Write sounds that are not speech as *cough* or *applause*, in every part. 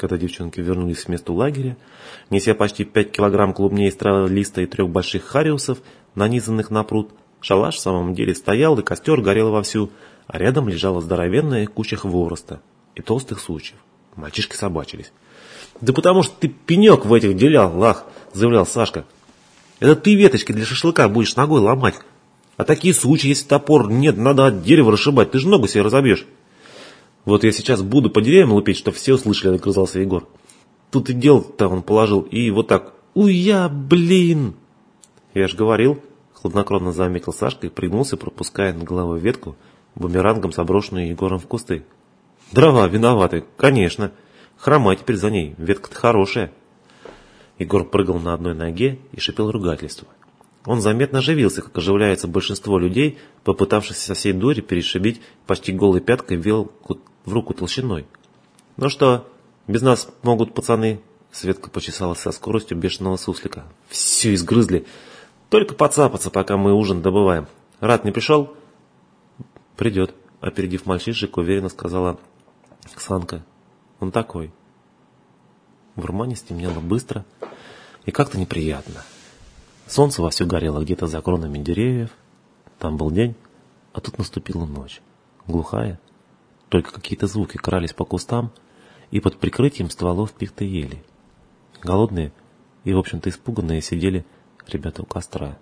Когда девчонки вернулись с места лагеря, неся почти 5 килограмм клубней листа и трех больших хариусов, нанизанных на пруд, шалаш в самом деле стоял, и костер горел вовсю, а рядом лежала здоровенная куча хвороста и толстых сучьев. Мальчишки собачились. «Да потому что ты пенек в этих делял, лах!» – заявлял Сашка. «Это ты веточки для шашлыка будешь ногой ломать. А такие сучи, если топор нет, надо от дерева расшибать, ты же ногу себе разобьешь». «Вот я сейчас буду по деревьям лупить, чтобы все услышали», – огрызался Егор. «Тут и дело-то он положил, и вот так. Уя, блин!» «Я ж говорил», – хладнокровно заметил Сашка и пригнулся, пропуская над головой ветку, бумерангом заброшенную Егором в кусты. «Дрова виноваты, конечно. Хромай теперь за ней, ветка-то хорошая». Егор прыгал на одной ноге и шипел ругательство. Он заметно оживился, как оживляется большинство людей, попытавшихся со всей дури перешибить почти голой пяткой вилку в руку толщиной. «Ну что, без нас могут пацаны?» Светка почесалась со скоростью бешеного суслика. «Все изгрызли. Только подцапаться, пока мы ужин добываем. Рад не пришел?» «Придет», — опередив мальчишек, уверенно сказала Оксанка. «Он такой». В Урмане стемнело быстро и как-то неприятно. Солнце вовсю горело где-то за кронами деревьев. Там был день, а тут наступила ночь. Глухая. Только какие-то звуки крались по кустам и под прикрытием стволов пихты ели. Голодные и, в общем-то, испуганные сидели ребята у костра.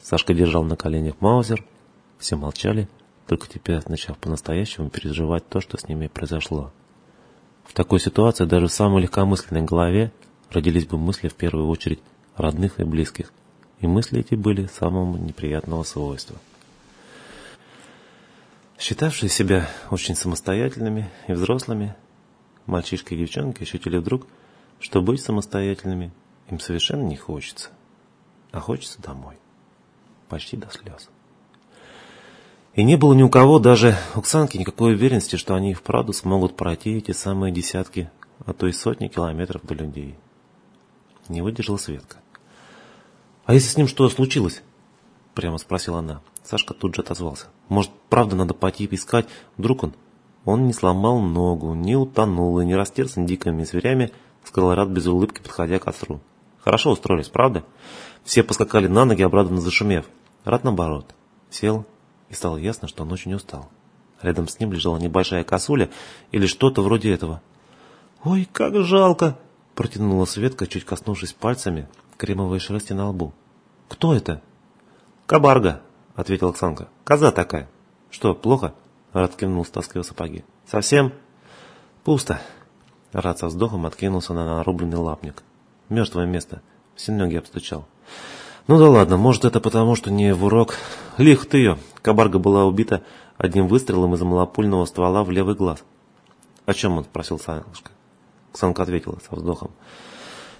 Сашка держал на коленях маузер. Все молчали, только теперь начав по-настоящему переживать то, что с ними произошло. В такой ситуации даже в самой легкомысленной голове родились бы мысли в первую очередь родных и близких, и мысли эти были самого неприятного свойства. Считавшие себя очень самостоятельными и взрослыми, мальчишки и девчонки ощутили вдруг, что быть самостоятельными им совершенно не хочется, а хочется домой, почти до слез. И не было ни у кого, даже Оксанки, никакой уверенности, что они и вправду смогут пройти эти самые десятки, а то и сотни километров до людей. Не выдержала Светка. «А если с ним что случилось?» Прямо спросила она. Сашка тут же отозвался. «Может, правда надо пойти искать? Вдруг он...» Он не сломал ногу, не утонул и не растерзан дикими зверями, сказал Рад без улыбки, подходя к костру. «Хорошо устроились, правда?» Все поскакали на ноги, обрадованно зашумев. Рад наоборот. Сел, и стало ясно, что он очень устал. Рядом с ним лежала небольшая косуля или что-то вроде этого. «Ой, как жалко!» – протянула Светка, чуть коснувшись пальцами кремовой шерсти на лбу. «Кто это?» «Кабарга», — ответила Оксанка. «Коза такая». «Что, плохо?» Рад кивнул, стаскивая сапоги. «Совсем?» «Пусто». Рад со вздохом откинулся на нарубленный лапник. «Мертвое место». Все ноги обстучал. «Ну да ладно, может это потому, что не в урок. Лих ты ее!» Кабарга была убита одним выстрелом из малопульного ствола в левый глаз. «О чем он?» – спросил Санушка. Оксанка ответила со вздохом.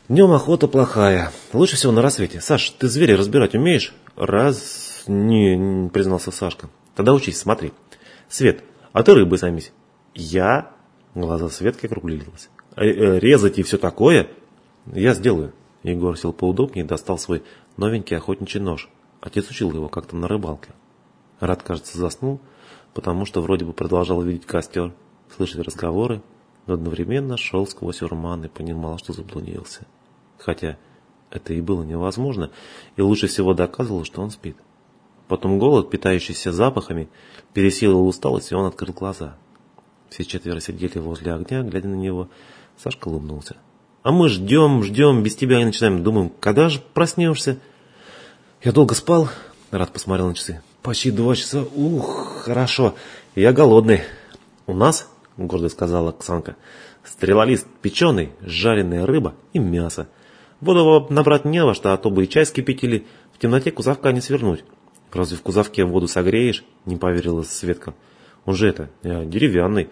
Днем охота плохая. Лучше всего на рассвете. Саш, ты зверей разбирать умеешь? Раз... Не, не признался Сашка. Тогда учись, смотри. Свет, а ты рыбой займись. Я? Глаза Светки округлились. Э, э, резать и все такое? Я сделаю. Егор сел поудобнее и достал свой новенький охотничий нож. Отец учил его как-то на рыбалке. Рад, кажется, заснул, потому что вроде бы продолжал видеть костер, слышать разговоры, но одновременно шел сквозь урман и понимал, что заблудился хотя это и было невозможно, и лучше всего доказывало, что он спит. Потом голод, питающийся запахами, пересилил усталость, и он открыл глаза. Все четверо сидели возле огня, глядя на него. Сашка улыбнулся. «А мы ждем, ждем, без тебя и начинаем. Думаем, когда же проснешься?» «Я долго спал?» Рад посмотрел на часы. «Почти два часа. Ух, хорошо. Я голодный». «У нас?» — гордо сказала Оксанка. «Стрелолист печеный, жареная рыба и мясо. Воду набрать не во что, а то бы и чай скипятили. В темноте кузовка не свернуть. Разве в кузовке воду согреешь? Не поверила Светка. Он же это, э, деревянный.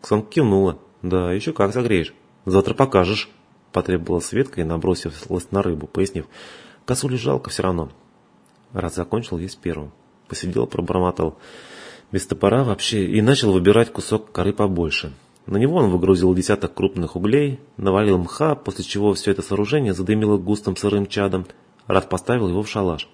Ксанка кивнула. Да, еще как согреешь. Завтра покажешь. Потребовала Светка и набросилась на рыбу, пояснив. Косулю жалко все равно. Раз закончил есть первым. Посидел, пробормотал. Без топора вообще. И начал выбирать кусок коры побольше. На него он выгрузил десяток крупных углей, навалил мха, после чего все это сооружение задымило густым сырым чадом. Рад поставил его в шалаш.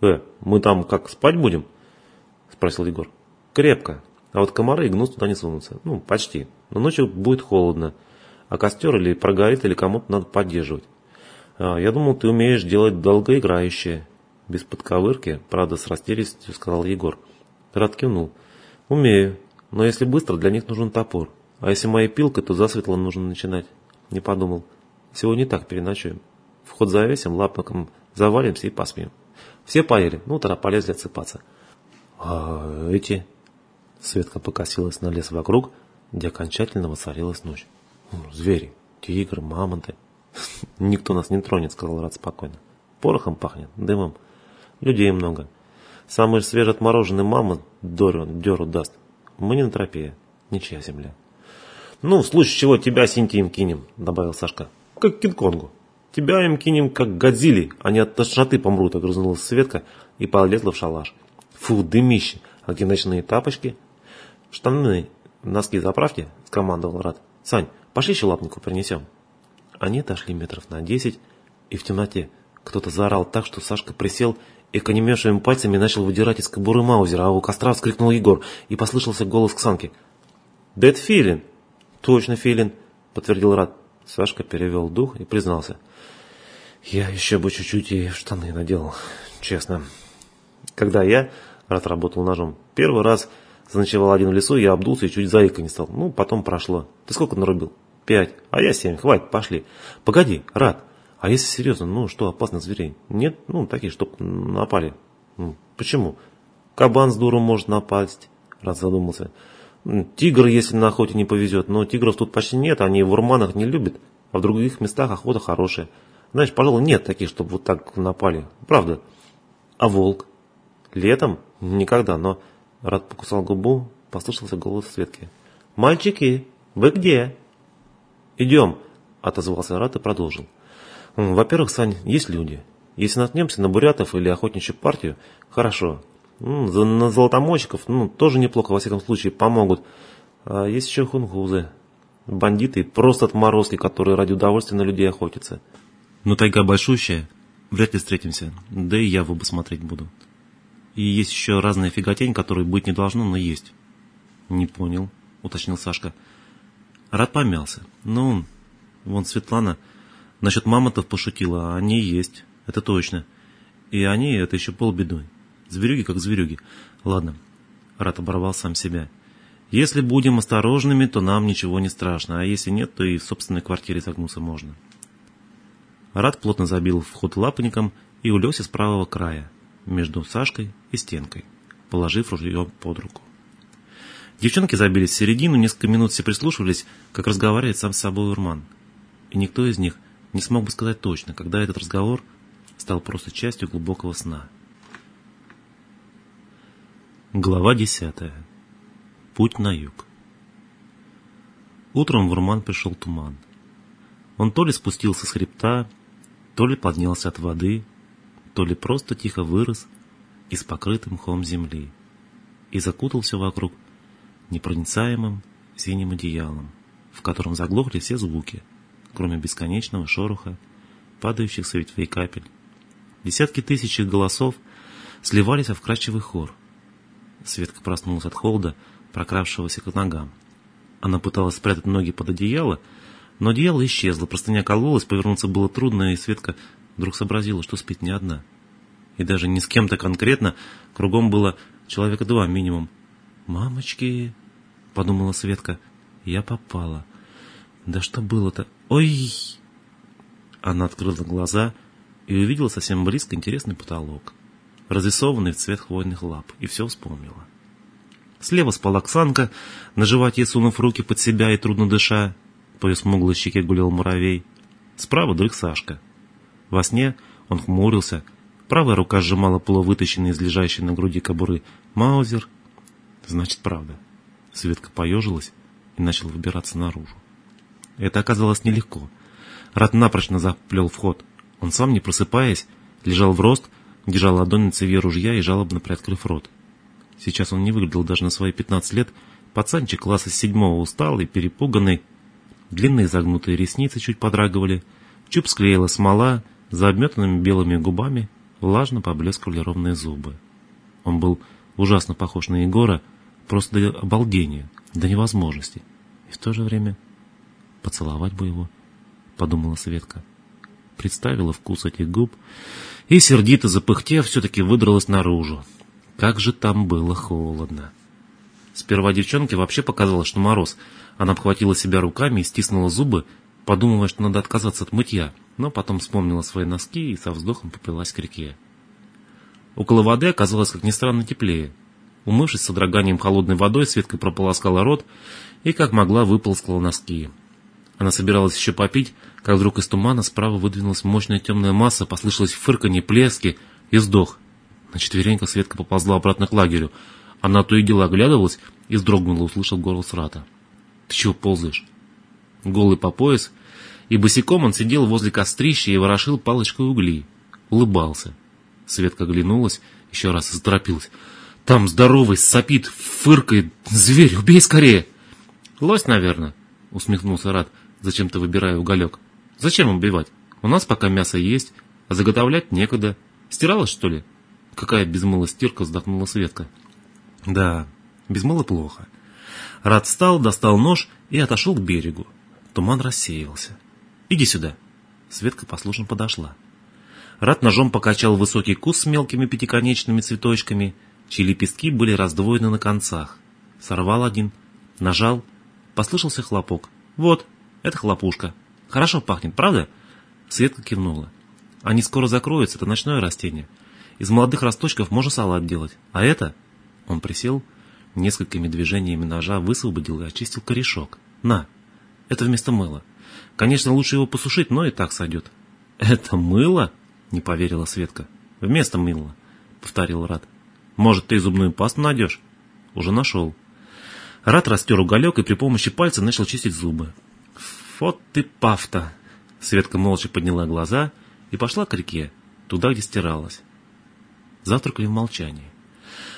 «Э, мы там как, спать будем?» – спросил Егор. «Крепко. А вот комары и гнус туда не сунутся. Ну, почти. Но ночью будет холодно. а костер или прогорит, или кому-то надо поддерживать. А, я думал, ты умеешь делать долгоиграющее. Без подковырки, правда, с растерянностью сказал Егор. Рад кивнул. Умею, но если быстро, для них нужен топор. А если моей пилкой, то засветло нужно начинать. Не подумал. Сегодня так переночуем. Вход завесим, лапником завалимся и поспим. Все поели, ну тогда полезли отсыпаться. А эти... Светка покосилась на лес вокруг, где окончательно воцарилась ночь. Звери, тигры, мамонты. *laughs* Никто нас не тронет, сказал Рад спокойно. Порохом пахнет, дымом. Людей много. Самый свежеотмороженный мамонт Дорю, деру даст. Мы не на тропе, ничья земля. Ну, в случае чего тебя Синти им кинем, добавил Сашка. Как Кинг-Конгу. Тебя им кинем, как Годзилли, они от тошноты помрут, огрызнулась Светка и полезла в шалаш. Фу, дымище, а где тапочки? Штаны, носки заправки, скомандовал Рад. Сань, пошли еще лапнику принесем. Они отошли метров на десять, и в темноте кто-то заорал так, что Сашка присел и конемевшими пальцами начал выдирать из кобуры Маузера, а у костра вскрикнул Егор, и послышался голос Ксанки. «Да это Филин!» «Точно Филин!» — подтвердил Рад. Сашка перевел дух и признался. «Я еще бы чуть-чуть и штаны надел, честно. Когда я, Рад работал ножом, первый раз заночевал один в лесу, я обдулся и чуть заика не стал. Ну, потом прошло. Ты сколько нарубил?» «Пять. А я семь. Хватит, пошли. Погоди, Рад, а если серьезно, ну что, опасных зверей? Нет? Ну, такие, чтоб напали. Почему? Кабан с дуром может напасть, раз задумался. Тигр, если на охоте не повезет, но тигров тут почти нет, они в урманах не любят, а в других местах охота хорошая. Знаешь, пожалуй, нет таких, чтобы вот так напали. Правда. А волк? Летом? Никогда, но... Рад покусал губу, послышался голос Светки. «Мальчики, вы где?» «Идем», — отозвался Рад и продолжил. Во-первых, Сань, есть люди. Если наткнемся на бурятов или охотничью партию, хорошо. На золотомойщиков, ну, тоже неплохо, во всяком случае, помогут. А есть еще хунгузы. Бандиты, просто отморозки, которые ради удовольствия на людей охотятся. Но тайга большущая, вряд ли встретимся. Да и я в оба смотреть буду. И есть еще разная фиготень, которой быть не должно, но есть. Не понял, уточнил Сашка. Рад помялся. Ну, вон Светлана Насчет мамонтов пошутила, а они есть, это точно. И они, это еще полбедой. Зверюги как зверюги. Ладно, Рат оборвал сам себя. Если будем осторожными, то нам ничего не страшно, а если нет, то и в собственной квартире загнуться можно. Рад плотно забил вход лапником и улегся с правого края, между Сашкой и стенкой, положив ружье под руку. Девчонки забились в середину, несколько минут все прислушивались, как разговаривает сам с собой Урман. И никто из них не смог бы сказать точно, когда этот разговор стал просто частью глубокого сна. Глава десятая. Путь на юг. Утром в Урман пришел туман. Он то ли спустился с хребта, то ли поднялся от воды, то ли просто тихо вырос из покрытым мхом земли и закутался вокруг непроницаемым синим одеялом, в котором заглохли все звуки – кроме бесконечного шороха, падающих с ветвей капель. Десятки тысяч голосов сливались в вкрадчивый хор. Светка проснулась от холода, прокравшегося к ногам. Она пыталась спрятать ноги под одеяло, но одеяло исчезло, простыня кололась, повернуться было трудно, и Светка вдруг сообразила, что спит не одна. И даже не с кем-то конкретно, кругом было человека два минимум. «Мамочки!» — подумала Светка. «Я попала. Да что было-то? Ой! Она открыла глаза и увидела совсем близко интересный потолок, разрисованный в цвет хвойных лап, и все вспомнила. Слева спала Оксанка, на животе сунув руки под себя и трудно дыша, по ее смуглой щеке гулял муравей. Справа дрых Сашка. Во сне он хмурился, правая рука сжимала полувытащенный из лежащей на груди кобуры маузер. Значит, правда. Светка поежилась и начала выбираться наружу. Это оказалось нелегко. Рад напрочно заплел вход. Он сам, не просыпаясь, лежал в рост, держал ладонь на цевье ружья и жалобно приоткрыв рот. Сейчас он не выглядел даже на свои пятнадцать лет. Пацанчик класса седьмого усталый, перепуганный. Длинные загнутые ресницы чуть подрагивали. Чуб склеила смола, за обметанными белыми губами влажно поблескивали ровные зубы. Он был ужасно похож на Егора, просто до обалдения, до невозможности. И в то же время Поцеловать бы его, подумала Светка. Представила вкус этих губ и, сердито запыхтев, все-таки выдралась наружу. Как же там было холодно. Сперва девчонке вообще показалось, что мороз. Она обхватила себя руками и стиснула зубы, подумывая, что надо отказаться от мытья, но потом вспомнила свои носки и со вздохом поплелась к реке. Около воды оказалось, как ни странно, теплее. Умывшись с содроганием холодной водой, Светка прополоскала рот и, как могла, выползла носки. Она собиралась еще попить, как вдруг из тумана справа выдвинулась мощная темная масса, послышалось фырканье, плески и вздох. На четвереньках Светка поползла обратно к лагерю. Она то и дело оглядывалась и вздрогнула, услышав голос Рата. «Ты чего ползаешь?» Голый по пояс, и босиком он сидел возле кострища и ворошил палочкой угли. Улыбался. Светка оглянулась, еще раз и заторопилась. «Там здоровый, сопит, фыркает. Зверь, убей скорее!» «Лось, наверное», — усмехнулся Рат, зачем-то выбирая уголек. «Зачем убивать? У нас пока мясо есть, а заготовлять некогда. Стиралась, что ли?» «Какая без мыла стирка?» — вздохнула Светка. «Да, без мыла плохо». Рад встал, достал нож и отошел к берегу. Туман рассеивался. «Иди сюда». Светка послушно подошла. Рад ножом покачал высокий куст с мелкими пятиконечными цветочками, чьи лепестки были раздвоены на концах. Сорвал один, нажал, послышался хлопок. «Вот, это хлопушка. Хорошо пахнет, правда?» Светка кивнула. «Они скоро закроются, это ночное растение. Из молодых росточков можно салат делать. А это...» Он присел, несколькими движениями ножа высвободил и очистил корешок. «На, это вместо мыла. Конечно, лучше его посушить, но и так сойдет». «Это мыло?» — не поверила Светка. «Вместо мыла», — повторил Рад. «Может, ты зубную пасту найдешь?» «Уже нашел». Рад растер уголек и при помощи пальца начал чистить зубы. «Вот ты пафта!» Светка молча подняла глаза и пошла к реке, туда, где стиралась. Завтракали в молчании.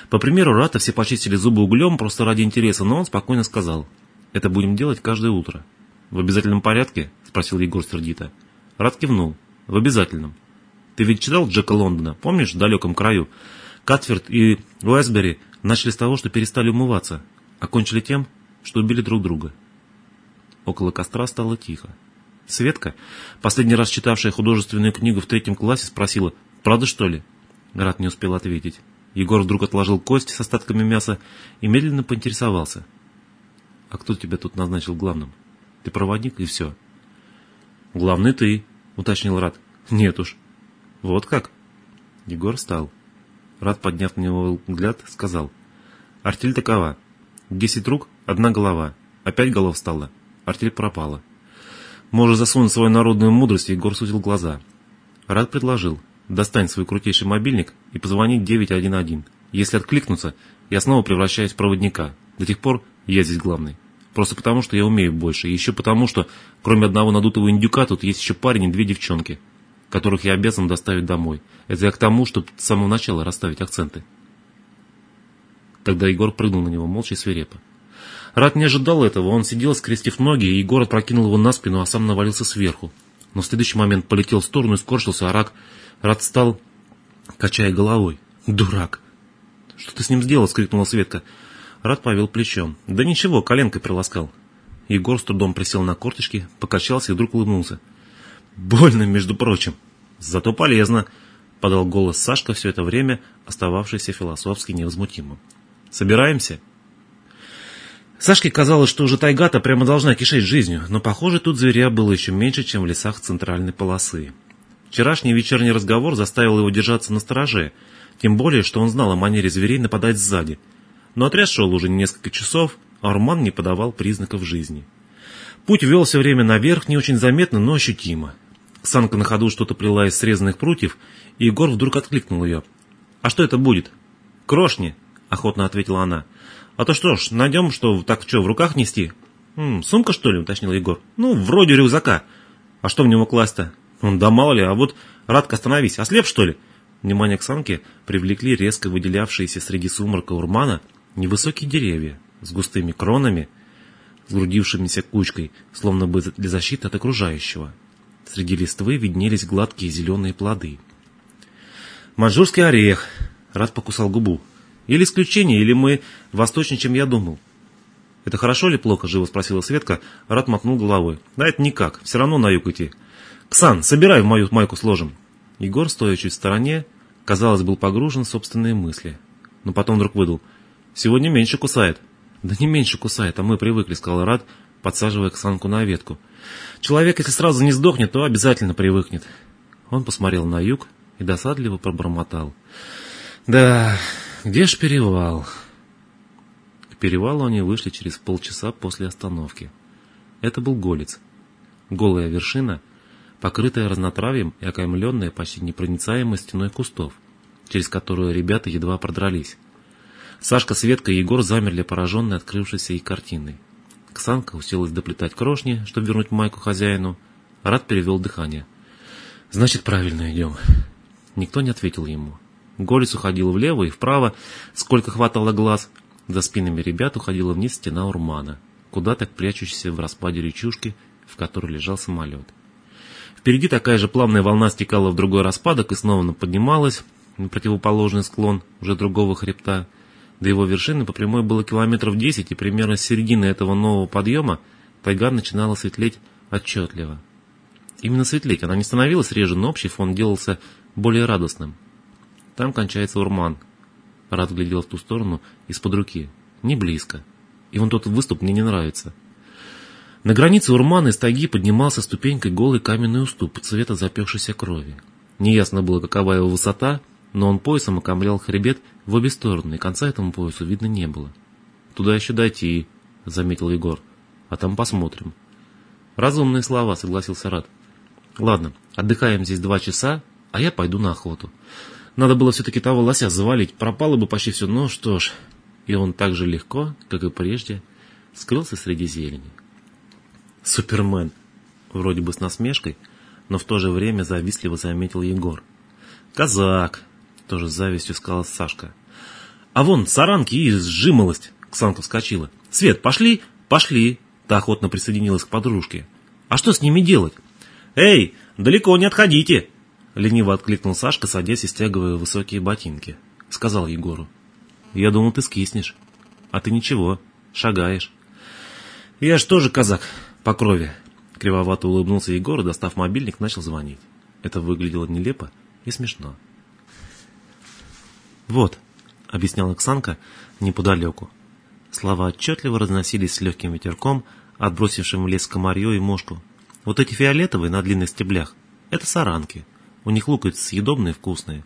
По примеру Рата все почистили зубы углем просто ради интереса, но он спокойно сказал, «Это будем делать каждое утро». «В обязательном порядке?» – спросил Егор сердито. Рат кивнул. «В обязательном. Ты ведь читал Джека Лондона, помнишь, в далеком краю? Катфорд и Уэсбери начали с того, что перестали умываться, окончили тем, что убили друг друга». Около костра стало тихо. Светка, последний раз читавшая художественную книгу в третьем классе, спросила, «Правда, что ли?» Рат не успел ответить. Егор вдруг отложил кость с остатками мяса и медленно поинтересовался. «А кто тебя тут назначил главным? Ты проводник и все». «Главный ты», — уточнил Рад. «Нет уж». «Вот как?» Егор встал. Рад, подняв на него взгляд, сказал. «Артель такова. Десять рук, одна голова. Опять голов стало. Артель пропала». Можешь засунуть свою народную мудрость, Егор сузил глаза. Рад предложил. Достань свой крутейший мобильник и позвони 911. Если откликнутся, я снова превращаюсь в проводника. До тех пор я здесь главный. Просто потому, что я умею больше. И еще потому, что кроме одного надутого индюка тут есть еще парень и две девчонки, которых я обязан доставить домой. Это я к тому, чтобы с самого начала расставить акценты. Тогда Егор прыгнул на него молча и свирепо. Рад не ожидал этого. Он сидел, скрестив ноги, и Егор опрокинул его на спину, а сам навалился сверху. Но в следующий момент полетел в сторону и скорчился, а Рак Рад стал, качая головой. «Дурак!» «Что ты с ним сделал?» — скрикнула Светка. Рад повел плечом. «Да ничего, коленкой приласкал». Егор с трудом присел на корточки, покачался и вдруг улыбнулся. «Больно, между прочим». «Зато полезно», — подал голос Сашка все это время, остававшийся философски невозмутимым. «Собираемся?» Сашке казалось, что уже тайга-то прямо должна кишеть жизнью, но, похоже, тут зверя было еще меньше, чем в лесах центральной полосы. Вчерашний вечерний разговор заставил его держаться на стороже, тем более, что он знал о манере зверей нападать сзади. Но отряд шел уже несколько часов, а Арман не подавал признаков жизни. Путь вел все время наверх, не очень заметно, но ощутимо. Санка на ходу что-то плела из срезанных прутьев, и Егор вдруг откликнул ее. «А что это будет?» «Крошни», — охотно ответила она. «А то что ж, найдем, что так что, в руках нести?» «М, «Сумка, что ли?» — уточнил Егор. «Ну, вроде рюкзака. А что в него класть-то?» Он, да мало ли, а вот, Радко, остановись, ослеп, что ли? Внимание к самке привлекли резко выделявшиеся среди сумрака урмана невысокие деревья с густыми кронами, сгрудившимися кучкой, словно бы для защиты от окружающего. Среди листвы виднелись гладкие зеленые плоды. «Манжурский орех!» — Рад покусал губу. «Или исключение, или мы восточнее, чем я думал». «Это хорошо или плохо?» – живо спросила Светка. Рад мотнул головой. «Да это никак, все равно на юг идти». «Ксан, собирай в мою майку сложим». Егор, стоя чуть в стороне, казалось, был погружен в собственные мысли. Но потом вдруг выдал. «Сегодня меньше кусает». «Да не меньше кусает, а мы привыкли», — сказал Рад, подсаживая Ксанку на ветку. «Человек, если сразу не сдохнет, то обязательно привыкнет». Он посмотрел на юг и досадливо пробормотал. «Да, где ж перевал?» К перевалу они вышли через полчаса после остановки. Это был Голец. Голая вершина, покрытая разнотравьем и окаймленная почти непроницаемой стеной кустов, через которую ребята едва продрались. Сашка, Светка и Егор замерли, пораженные открывшейся ей картиной. Ксанка уселась доплетать крошни, чтобы вернуть майку хозяину. Рад перевел дыхание. «Значит, правильно идем». Никто не ответил ему. Голец уходил влево и вправо, сколько хватало глаз. За спинами ребят уходила вниз стена урмана, куда так прячущаяся в распаде речушки, в которой лежал самолет. Впереди такая же плавная волна стекала в другой распадок и снова поднималась на противоположный склон уже другого хребта. До его вершины по прямой было километров десять, и примерно с середины этого нового подъема тайга начинала светлеть отчетливо. Именно светлеть она не становилась реже, но общий фон делался более радостным. Там кончается урман. Рад глядел в ту сторону из-под руки. Не близко. И вон тот выступ мне не нравится. На границе урмана из тайги поднимался ступенькой голый каменный уступ цвета запекшейся крови. Неясно было, какова его высота, но он поясом окомлял хребет в обе стороны, и конца этому поясу видно не было. «Туда еще дойти», — заметил Егор. «А там посмотрим». «Разумные слова», — согласился Рад. «Ладно, отдыхаем здесь два часа, а я пойду на охоту. Надо было все-таки того лося завалить, пропало бы почти все, но что ж...» И он так же легко, как и прежде, скрылся среди зелени. «Супермен!» Вроде бы с насмешкой, но в то же время завистливо заметил Егор. «Казак!» Тоже с завистью сказала Сашка. А вон, саранки и сжималость. Ксанка вскочила. Свет, пошли? Пошли. Та охотно присоединилась к подружке. А что с ними делать? Эй, далеко не отходите. Лениво откликнул Сашка, садясь и стягивая высокие ботинки. Сказал Егору. Я думал, ты скиснешь. А ты ничего, шагаешь. Я ж тоже казак по крови. Кривовато улыбнулся Егор и, достав мобильник, начал звонить. Это выглядело нелепо и смешно. «Вот», — объясняла Оксанка неподалеку. Слова отчетливо разносились с легким ветерком, отбросившим в лес комарье и мошку. «Вот эти фиолетовые на длинных стеблях — это саранки. У них луковицы съедобные вкусные.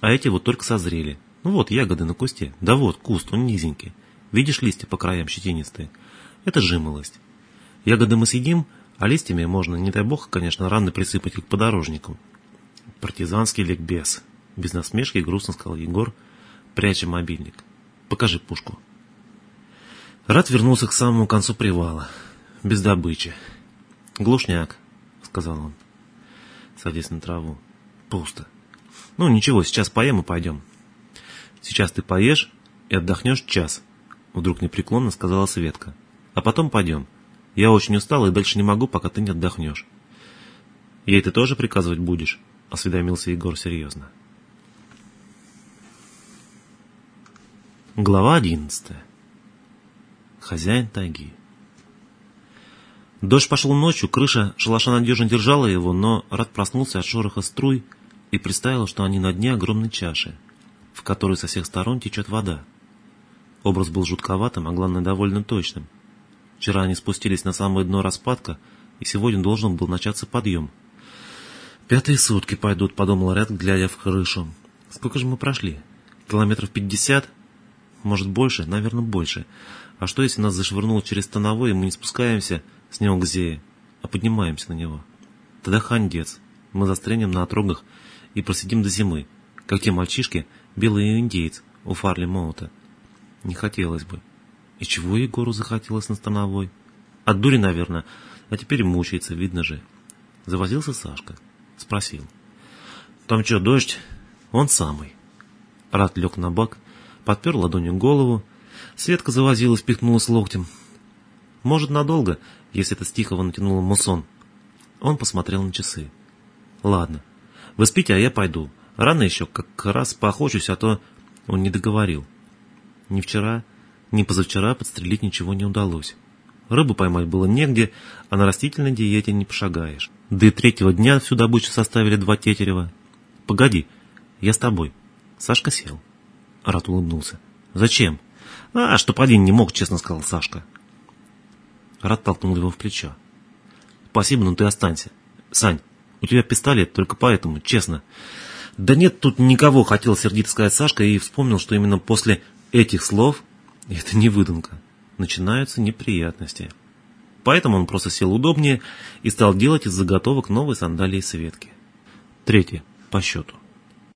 А эти вот только созрели. Ну вот, ягоды на кусте. Да вот, куст, он низенький. Видишь листья по краям щетинистые? Это жимолость. Ягоды мы съедим, а листьями можно, не дай бог, конечно, рано присыпать их подорожнику. Партизанский ликбез. Без насмешки грустно сказал Егор, пряча мобильник. Покажи пушку. Рад вернулся к самому концу привала. Без добычи. Глушняк, сказал он, садясь на траву. Пусто. Ну ничего, сейчас поем и пойдем. Сейчас ты поешь и отдохнешь час, вдруг непреклонно сказала Светка. А потом пойдем. Я очень устал и дальше не могу, пока ты не отдохнешь. Ей ты тоже приказывать будешь? Осведомился Егор серьезно. Глава одиннадцатая. Хозяин тайги. Дождь пошел ночью, крыша шалаша надежно держала его, но Рад проснулся от шороха струй и представил, что они на дне огромной чаши, в которой со всех сторон течет вода. Образ был жутковатым, а главное довольно точным. Вчера они спустились на самое дно распадка, и сегодня должен был начаться подъем. «Пятые сутки пойдут», — подумал Ряд, глядя в крышу. «Сколько же мы прошли? Километров пятьдесят?» Может, больше? Наверное, больше. А что, если нас зашвырнуло через становой, и мы не спускаемся с к Зее, а поднимаемся на него? Тогда хандец. Мы застрянем на отрогах и просидим до зимы, как те мальчишки, белый индейец у Фарли Моута. Не хотелось бы. И чего Егору захотелось на становой? От дури, наверное, а теперь мучается, видно же. Завозился Сашка. Спросил. Там что, дождь? Он самый. Рад лег на бак подпер ладонью голову. Светка завозилась, пихнулась локтем. Может, надолго, если это Стихова натянула мусон. Он посмотрел на часы. Ладно, вы спите, а я пойду. Рано еще, как раз поохочусь, а то он не договорил. Не вчера, ни позавчера подстрелить ничего не удалось. Рыбу поймать было негде, а на растительной диете не пошагаешь. Да и третьего дня всю добычу составили два тетерева. Погоди, я с тобой. Сашка сел. Арат улыбнулся. Зачем? А, чтоб один не мог, честно сказал Сашка. Арат толкнул его в плечо. Спасибо, но ты останься. Сань, у тебя пистолет, только поэтому, честно. Да нет тут никого, хотел сердито сказать Сашка и вспомнил, что именно после этих слов, *laughs* это не выдумка, начинаются неприятности. Поэтому он просто сел удобнее и стал делать из заготовок новые сандалии Светки. Третье. По счету.